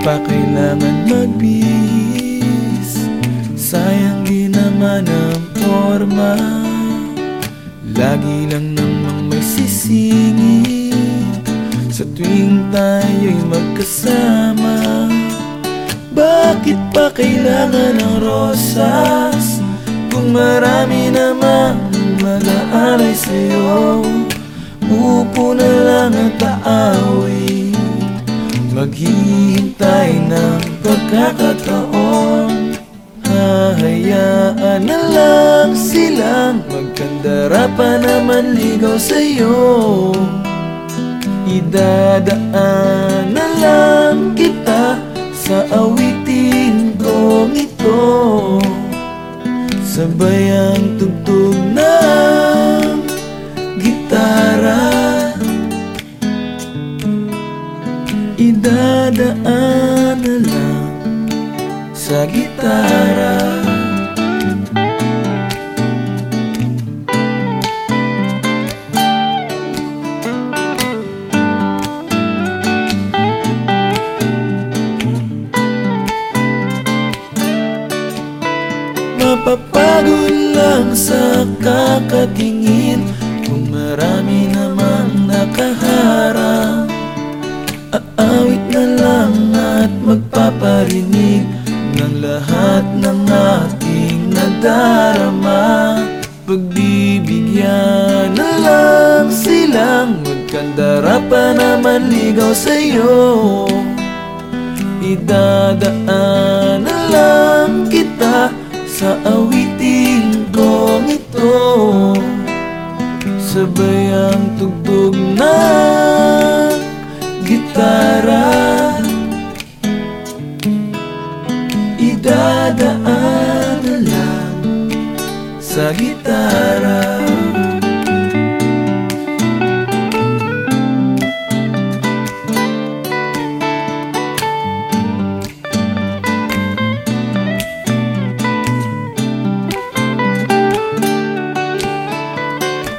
pa kailangan magbihis. Sayang di naman ang forma Lagi lang namang may sisingit Sa tuwing tayo'y magkasama Bakit pa kailangan ng rosas? Kung marami namang mag-aaray sa'yo Upo na lang at pagkakataon. Hahayaan na lang silang Magkandara pa naman ligaw sa'yo. Idadaan na lang kita Sa awitin kong ito. Sabay ang tugtog ng gitara. Idadaan na lang sa gitara. Mapapagod lang sa kakatingin Kung marami namang nakaharang Aawit na lang at magpaparinig nadarama Pagbibigyan na lang silang Magkandara pa naman ligaw sa'yo. Idadaan na lang kita sa awitin kong ito. Sabay ang tugtog ng gitara sa gitara.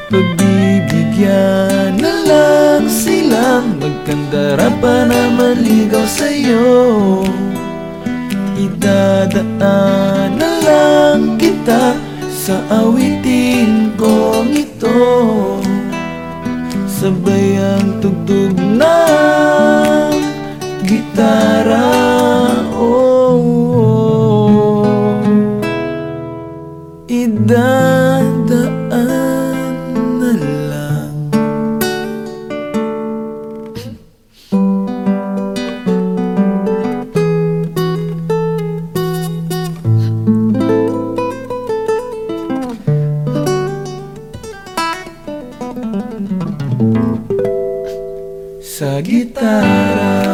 Pagbibigyan na lang silang Magkandara pa naman ligaw sa'yo. Idadaan na lang kita Sa awitin kong ito Sabay ang tugtog ng gitara oh, oh. Idadaan essa guitarra.